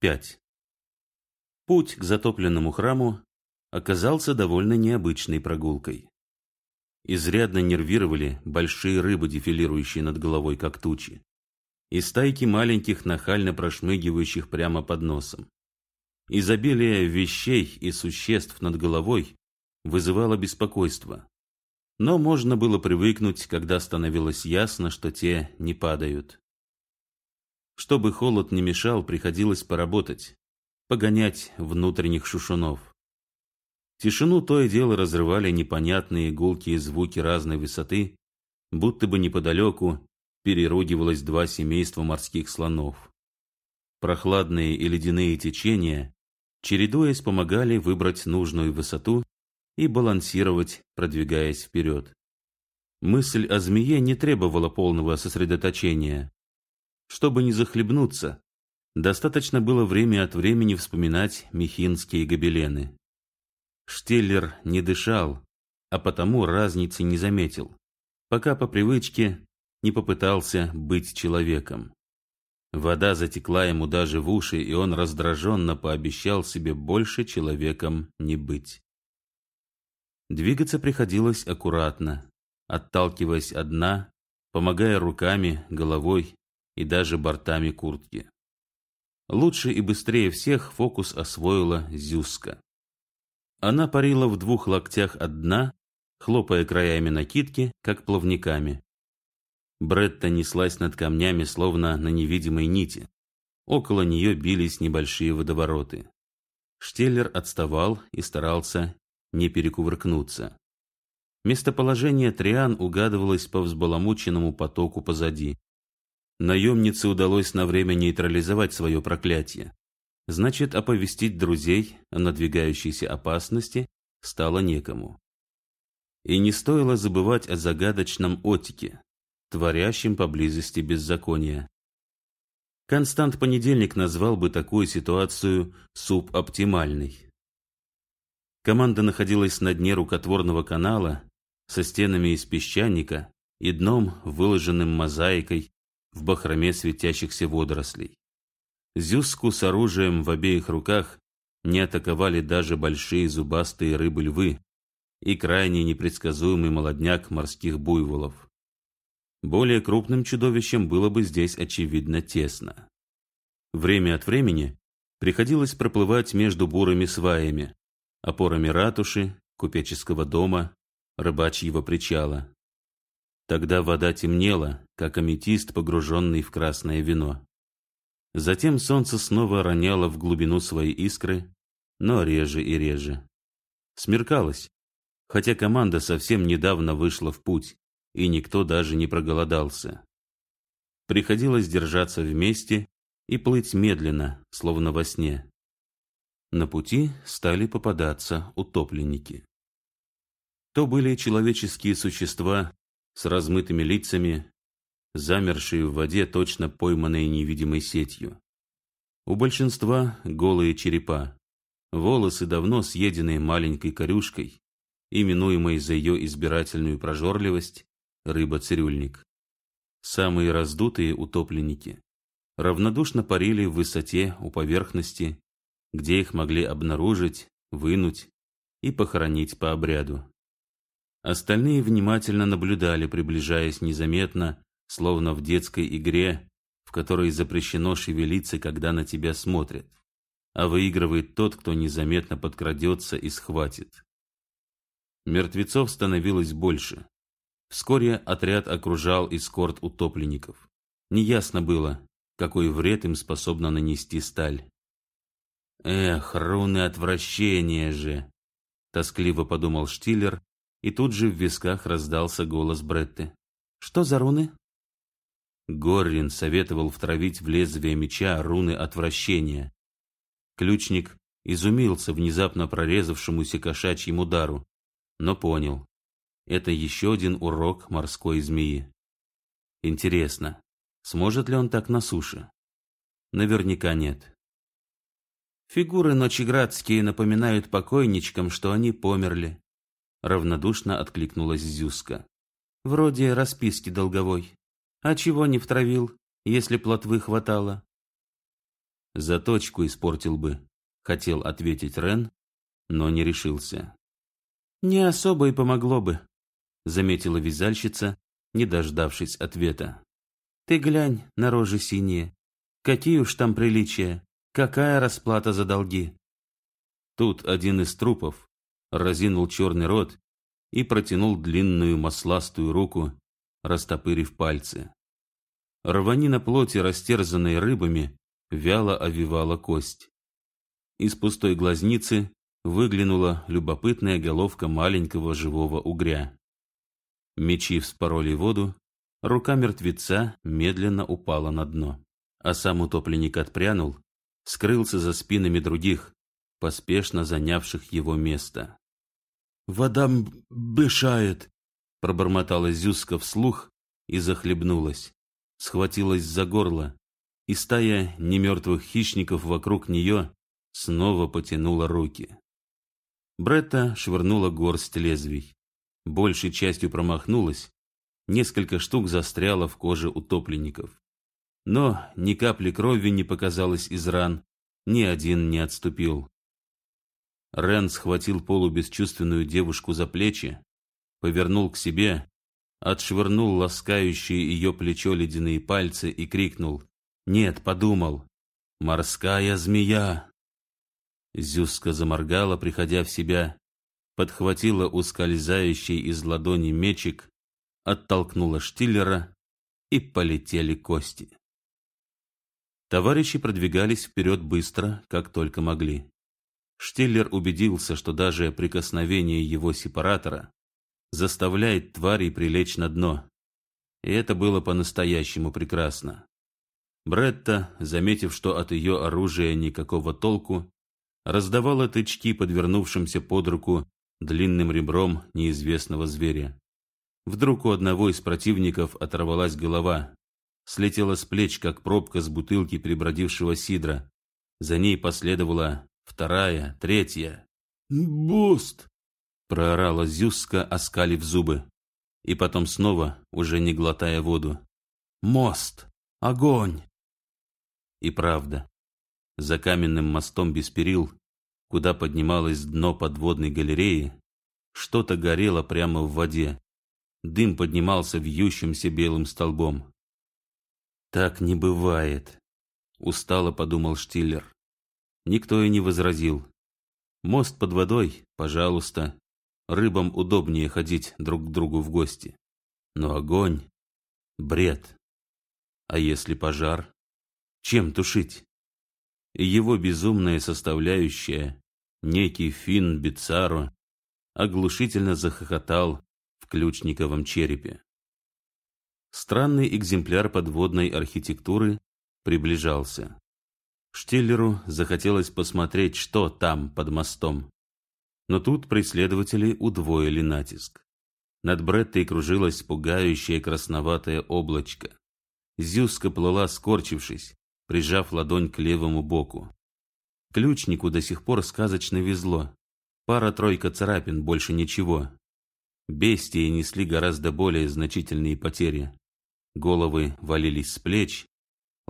5. Путь к затопленному храму оказался довольно необычной прогулкой. Изрядно нервировали большие рыбы, дефилирующие над головой, как тучи, и стайки маленьких, нахально прошмыгивающих прямо под носом. Изобилие вещей и существ над головой вызывало беспокойство. Но можно было привыкнуть, когда становилось ясно, что те не падают. Чтобы холод не мешал, приходилось поработать, погонять внутренних шушунов. Тишину то и дело разрывали непонятные гулкие звуки разной высоты, будто бы неподалеку переругивалось два семейства морских слонов. Прохладные и ледяные течения, чередуясь, помогали выбрать нужную высоту и балансировать, продвигаясь вперед. Мысль о змее не требовала полного сосредоточения. Чтобы не захлебнуться, достаточно было время от времени вспоминать мехинские гобелены. Штеллер не дышал, а потому разницы не заметил, пока по привычке не попытался быть человеком. Вода затекла ему даже в уши, и он раздраженно пообещал себе больше человеком не быть. Двигаться приходилось аккуратно, отталкиваясь от дна, помогая руками, головой и даже бортами куртки. Лучше и быстрее всех фокус освоила Зюска. Она парила в двух локтях от дна, хлопая краями накидки, как плавниками. Бретта неслась над камнями, словно на невидимой нити. Около нее бились небольшие водовороты. Штеллер отставал и старался не перекувыркнуться. Местоположение Триан угадывалось по взбаламученному потоку позади. Наемнице удалось на время нейтрализовать свое проклятие. Значит, оповестить друзей о надвигающейся опасности стало некому. И не стоило забывать о загадочном Отике, творящем поблизости беззакония. Констант Понедельник назвал бы такую ситуацию субоптимальной. Команда находилась на дне рукотворного канала со стенами из песчаника и дном, выложенным мозаикой в бахроме светящихся водорослей. Зюску с оружием в обеих руках не атаковали даже большие зубастые рыбы-львы и крайне непредсказуемый молодняк морских буйволов. Более крупным чудовищем было бы здесь, очевидно, тесно. Время от времени приходилось проплывать между бурыми сваями, опорами ратуши, купеческого дома, рыбачьего причала. Тогда вода темнела, как аметист, погруженный в красное вино. Затем солнце снова роняло в глубину свои искры, но реже и реже. Смеркалось, хотя команда совсем недавно вышла в путь, и никто даже не проголодался. Приходилось держаться вместе и плыть медленно, словно во сне. На пути стали попадаться утопленники. То были человеческие существа с размытыми лицами, замершие в воде, точно пойманные невидимой сетью. У большинства голые черепа, волосы давно съеденные маленькой корюшкой, именуемой за ее избирательную прожорливость рыба-цирюльник. Самые раздутые утопленники равнодушно парили в высоте у поверхности где их могли обнаружить, вынуть и похоронить по обряду. Остальные внимательно наблюдали, приближаясь незаметно, словно в детской игре, в которой запрещено шевелиться, когда на тебя смотрят, а выигрывает тот, кто незаметно подкрадется и схватит. Мертвецов становилось больше. Вскоре отряд окружал эскорт утопленников. Неясно было, какой вред им способна нанести сталь. Эх, руны отвращения же! Тоскливо подумал Штиллер, и тут же в висках раздался голос Бретты. Что за руны? Горрин советовал втравить в лезвие меча руны отвращения. Ключник изумился внезапно прорезавшемуся кошачьему удару, но понял. Это еще один урок морской змеи. Интересно, сможет ли он так на суше? Наверняка нет. Фигуры ночеградские напоминают покойничкам, что они померли. Равнодушно откликнулась Зюска. Вроде расписки долговой. А чего не втравил, если плотвы хватало? Заточку испортил бы, хотел ответить Рен, но не решился. Не особо и помогло бы, заметила вязальщица, не дождавшись ответа. Ты глянь на рожи синие. Какие уж там приличия, какая расплата за долги. Тут один из трупов разинул черный рот и протянул длинную масластую руку, растопырив пальцы. Рванина плоти, растерзанной рыбами, вяло овивала кость. Из пустой глазницы выглянула любопытная головка маленького живого угря. Мечи вспороли воду, рука мертвеца медленно упала на дно, а сам утопленник отпрянул, скрылся за спинами других, поспешно занявших его место. «Вода бешает!» — пробормотала Зюзка вслух и захлебнулась, схватилась за горло, и стая немертвых хищников вокруг нее снова потянула руки. Бретта швырнула горсть лезвий. Большей частью промахнулась, несколько штук застряло в коже утопленников. Но ни капли крови не показалось из ран, ни один не отступил. Рен схватил полубесчувственную девушку за плечи, повернул к себе, отшвырнул ласкающие ее плечо ледяные пальцы и крикнул «Нет, подумал! Морская змея!» Зюзка заморгала, приходя в себя, подхватила ускользающий из ладони мечик, оттолкнула Штиллера, и полетели кости. Товарищи продвигались вперед быстро, как только могли. Штиллер убедился, что даже прикосновение его сепаратора заставляет тварей прилечь на дно. И это было по-настоящему прекрасно. Бретта, заметив, что от ее оружия никакого толку, раздавала тычки подвернувшимся под руку длинным ребром неизвестного зверя. Вдруг у одного из противников оторвалась голова, слетела с плеч, как пробка с бутылки прибродившего сидра. За ней последовала вторая, третья. «Буст!» — проорала Зюзка, оскалив зубы. И потом снова, уже не глотая воду. «Мост! Огонь!» И правда, за каменным мостом без перил, куда поднималось дно подводной галереи, что-то горело прямо в воде. Дым поднимался вьющимся белым столбом. «Так не бывает», — устало подумал Штиллер. Никто и не возразил. Мост под водой, пожалуйста. Рыбам удобнее ходить друг к другу в гости. Но огонь — бред. А если пожар? Чем тушить? И его безумная составляющая, некий Финн Бицаро, оглушительно захохотал в ключниковом черепе. Странный экземпляр подводной архитектуры приближался. Штиллеру захотелось посмотреть, что там под мостом. Но тут преследователи удвоили натиск. Над Бреттой кружилось пугающее красноватое облачко. Зюзка плыла, скорчившись, прижав ладонь к левому боку. Ключнику до сих пор сказочно везло. Пара-тройка царапин, больше ничего. Бестии несли гораздо более значительные потери. Головы валились с плеч,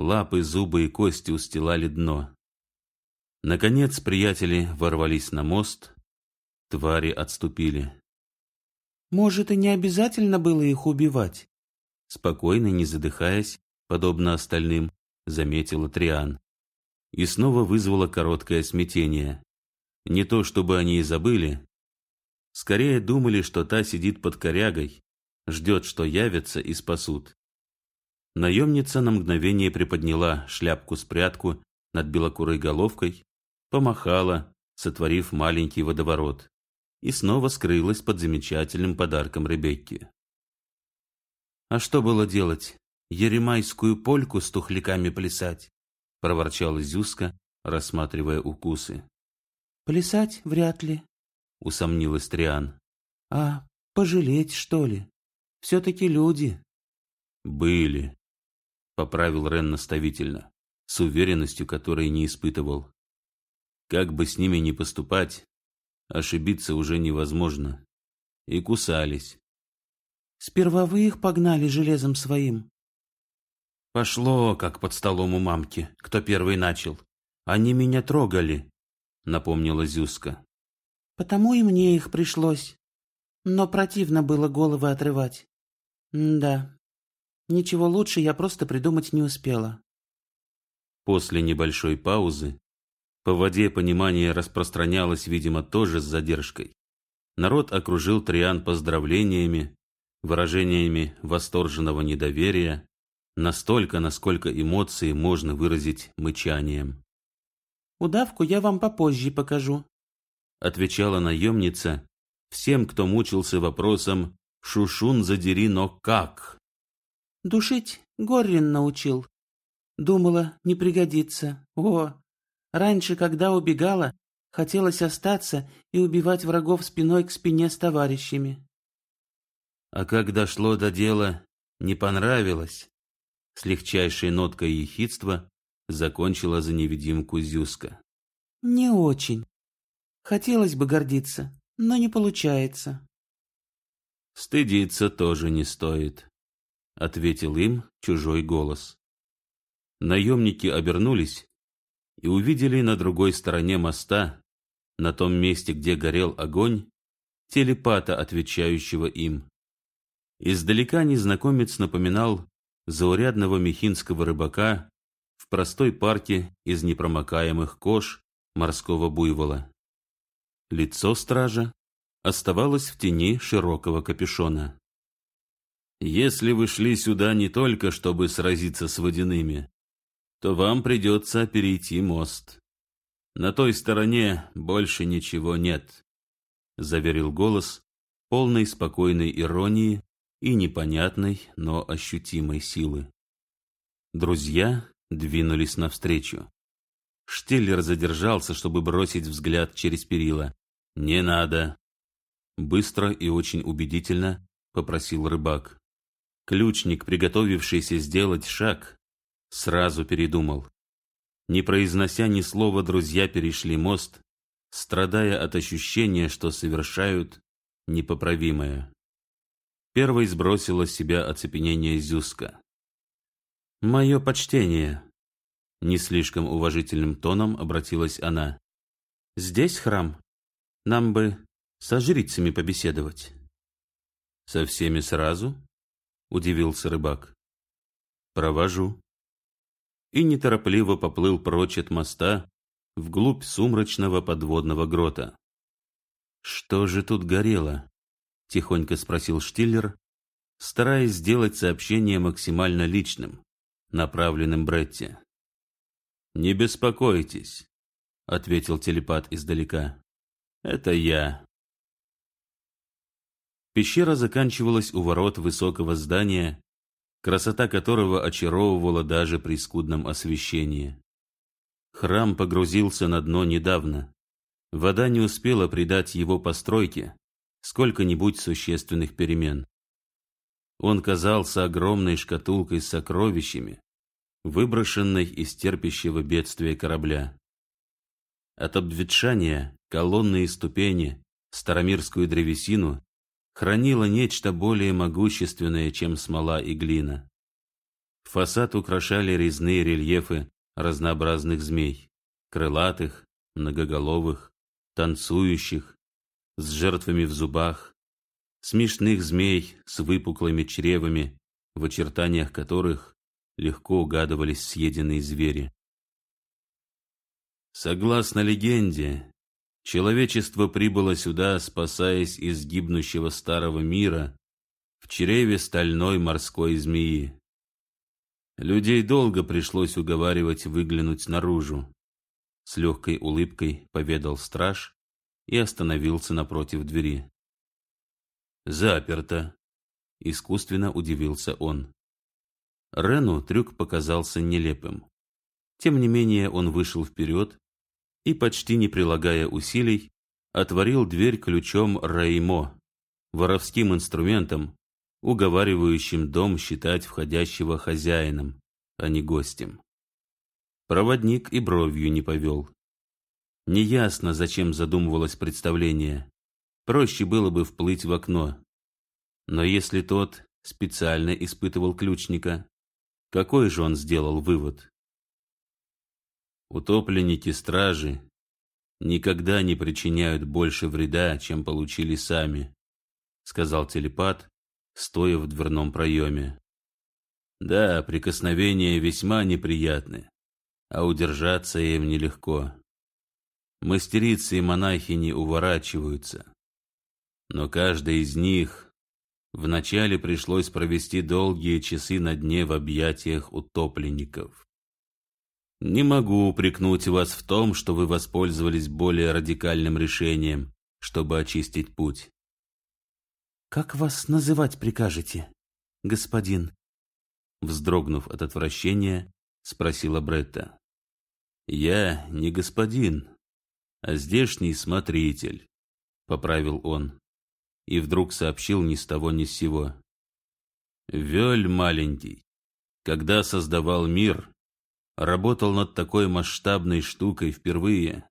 Лапы, зубы и кости устилали дно. Наконец приятели ворвались на мост. Твари отступили. «Может, и не обязательно было их убивать?» Спокойно, не задыхаясь, подобно остальным, заметила Триан. И снова вызвала короткое смятение. Не то, чтобы они и забыли. Скорее думали, что та сидит под корягой, ждет, что явятся и спасут. Наемница на мгновение приподняла шляпку-спрятку над белокурой головкой, помахала, сотворив маленький водоворот, и снова скрылась под замечательным подарком Ребекки. «А что было делать? Еремайскую польку с тухляками плясать?» — проворчала Зюзка, рассматривая укусы. «Плясать вряд ли», — усомнилась Триан. «А пожалеть, что ли? Все-таки люди». «Были», поправил Рен наставительно, с уверенностью, которой не испытывал. Как бы с ними ни поступать, ошибиться уже невозможно. И кусались. Сперва вы их погнали железом своим. Пошло, как под столом у мамки, кто первый начал, Они меня трогали, напомнила Зюска. Потому и мне их пришлось. Но противно было головы отрывать. М да. Ничего лучше я просто придумать не успела. После небольшой паузы по воде понимание распространялось, видимо, тоже с задержкой. Народ окружил Триан поздравлениями, выражениями восторженного недоверия, настолько, насколько эмоции можно выразить мычанием. «Удавку я вам попозже покажу», — отвечала наемница всем, кто мучился вопросом «Шушун задери, но как?» «Душить Горрин научил. Думала, не пригодится. О, раньше, когда убегала, хотелось остаться и убивать врагов спиной к спине с товарищами. А как дошло до дела, не понравилось. С легчайшей ноткой ехидства закончила за невидимку Зюска. Не очень. Хотелось бы гордиться, но не получается. Стыдиться тоже не стоит, ответил им чужой голос. Наемники обернулись и увидели на другой стороне моста, на том месте, где горел огонь, телепата, отвечающего им. Издалека незнакомец напоминал заурядного мехинского рыбака в простой парке из непромокаемых кож морского буйвола. Лицо стража оставалось в тени широкого капюшона. «Если вы шли сюда не только, чтобы сразиться с водяными, то вам придется перейти мост. На той стороне больше ничего нет», — заверил голос, полный спокойной иронии и непонятной, но ощутимой силы. Друзья двинулись навстречу. Штиллер задержался, чтобы бросить взгляд через перила. «Не надо!» Быстро и очень убедительно попросил рыбак. Ключник, приготовившийся сделать шаг, сразу передумал. Не произнося ни слова, друзья перешли мост, страдая от ощущения, что совершают непоправимое. Первой сбросила с себя оцепенение Зюска. «Мое почтение!» Не слишком уважительным тоном обратилась она. «Здесь храм. Нам бы со жрицами побеседовать». «Со всеми сразу?» — удивился рыбак. «Провожу». И неторопливо поплыл прочь от моста вглубь сумрачного подводного грота. «Что же тут горело?» тихонько спросил Штиллер, стараясь сделать сообщение максимально личным, направленным Бретти. «Не беспокойтесь», — ответил телепат издалека. «Это я». Пещера заканчивалась у ворот высокого здания, красота которого очаровывала даже при скудном освещении. Храм погрузился на дно недавно. Вода не успела придать его постройке, сколько-нибудь существенных перемен. Он казался огромной шкатулкой с сокровищами, выброшенной из терпящего бедствия корабля. От обветшания колонны и ступени, старомирскую древесину хранило нечто более могущественное, чем смола и глина. Фасад украшали резные рельефы разнообразных змей, крылатых, многоголовых, танцующих, с жертвами в зубах, смешных змей с выпуклыми чревами, в очертаниях которых легко угадывались съеденные звери. Согласно легенде, человечество прибыло сюда, спасаясь из гибнущего старого мира в чреве стальной морской змеи. Людей долго пришлось уговаривать выглянуть наружу. С легкой улыбкой поведал страж, и остановился напротив двери. «Заперто!» — искусственно удивился он. Рену трюк показался нелепым. Тем не менее он вышел вперед и, почти не прилагая усилий, отворил дверь ключом Реймо, воровским инструментом, уговаривающим дом считать входящего хозяином, а не гостем. Проводник и бровью не повел. Неясно, зачем задумывалось представление. Проще было бы вплыть в окно. Но если тот специально испытывал ключника, какой же он сделал вывод? Утопленники-стражи никогда не причиняют больше вреда, чем получили сами, сказал телепат, стоя в дверном проеме. Да, прикосновения весьма неприятны, а удержаться им нелегко. Мастерицы и монахини уворачиваются, но каждая из них вначале пришлось провести долгие часы на дне в объятиях утопленников. Не могу упрекнуть вас в том, что вы воспользовались более радикальным решением, чтобы очистить путь. Как вас называть прикажете, господин? Вздрогнув от отвращения, спросила Бретта. Я не господин, а здешний смотритель, поправил он и вдруг сообщил ни с того ни с сего. Вёль маленький, когда создавал мир, работал над такой масштабной штукой впервые.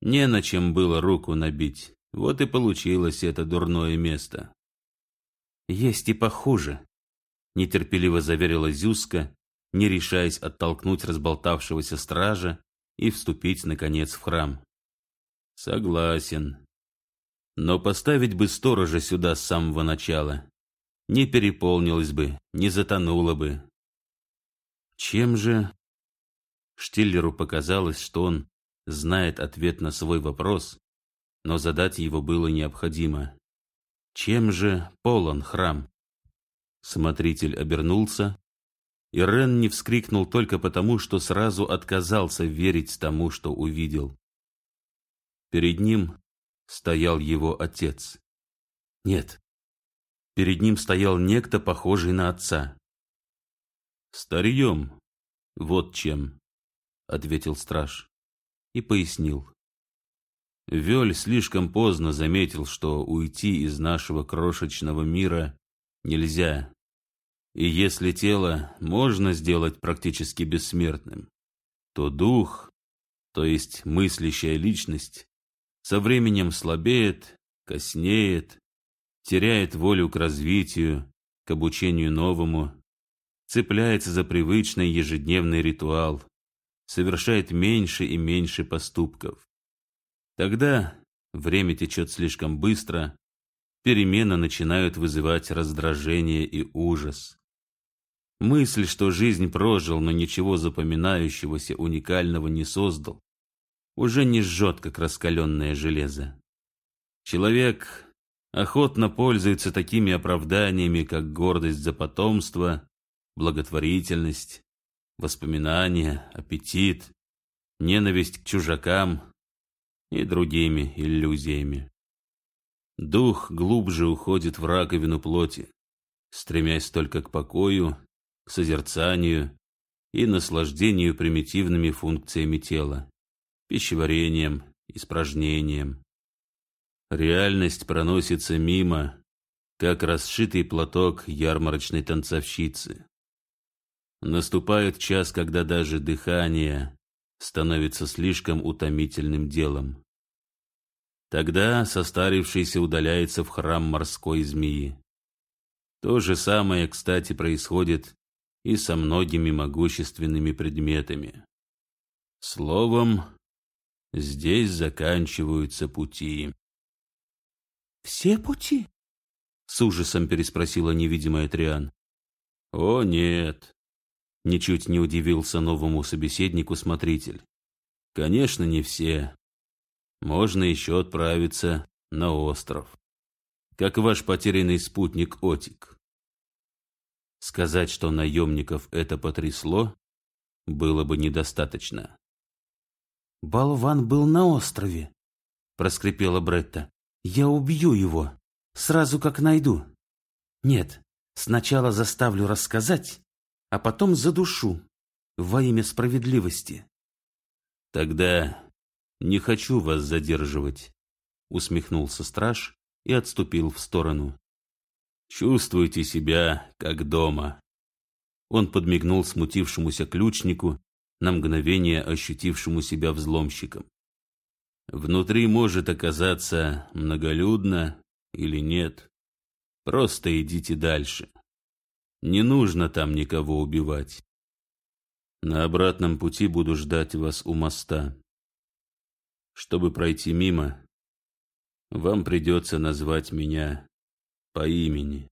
Не на чем было руку набить, вот и получилось это дурное место. Есть и похуже, нетерпеливо заверила Зюзка, не решаясь оттолкнуть разболтавшегося стража и вступить, наконец, в храм. Согласен. Но поставить бы сторожа сюда с самого начала. Не переполнилось бы, не затонуло бы. Чем же... Штиллеру показалось, что он знает ответ на свой вопрос, но задать его было необходимо. Чем же полон храм? Смотритель обернулся, и Рен не вскрикнул только потому, что сразу отказался верить тому, что увидел. Перед ним стоял его отец. Нет, перед ним стоял некто, похожий на отца. «Старьем, вот чем», — ответил страж и пояснил. Вёль слишком поздно заметил, что уйти из нашего крошечного мира нельзя. И если тело можно сделать практически бессмертным, то дух, то есть мыслящая личность, со временем слабеет, коснеет, теряет волю к развитию, к обучению новому, цепляется за привычный ежедневный ритуал, совершает меньше и меньше поступков. Тогда время течет слишком быстро, перемены начинают вызывать раздражение и ужас. Мысль, что жизнь прожил, но ничего запоминающегося, уникального не создал, уже не жжет, как раскаленное железо. Человек охотно пользуется такими оправданиями, как гордость за потомство, благотворительность, воспоминания, аппетит, ненависть к чужакам и другими иллюзиями. Дух глубже уходит в раковину плоти, стремясь только к покою, к созерцанию и наслаждению примитивными функциями тела, пищеварением, испражнением. Реальность проносится мимо, как расшитый платок ярмарочной танцовщицы. Наступает час, когда даже дыхание становится слишком утомительным делом. Тогда состарившийся удаляется в храм морской змеи. То же самое, кстати, происходит и со многими могущественными предметами. Словом, здесь заканчиваются пути. «Все пути?» — с ужасом переспросила невидимая Триан. «О, нет!» — ничуть не удивился новому собеседнику смотритель. «Конечно, не все можно еще отправиться на остров. Как ваш потерянный спутник Отик. Сказать, что наемников это потрясло, было бы недостаточно. «Болван был на острове», — проскрипела Бретта. «Я убью его, сразу как найду. Нет, сначала заставлю рассказать, а потом задушу во имя справедливости». «Тогда «Не хочу вас задерживать», — усмехнулся страж и отступил в сторону. «Чувствуйте себя как дома». Он подмигнул смутившемуся ключнику, на мгновение ощутившему себя взломщиком. Внутри может оказаться многолюдно или нет. Просто идите дальше. Не нужно там никого убивать. На обратном пути буду ждать вас у моста. Чтобы пройти мимо, вам придется назвать меня по имени.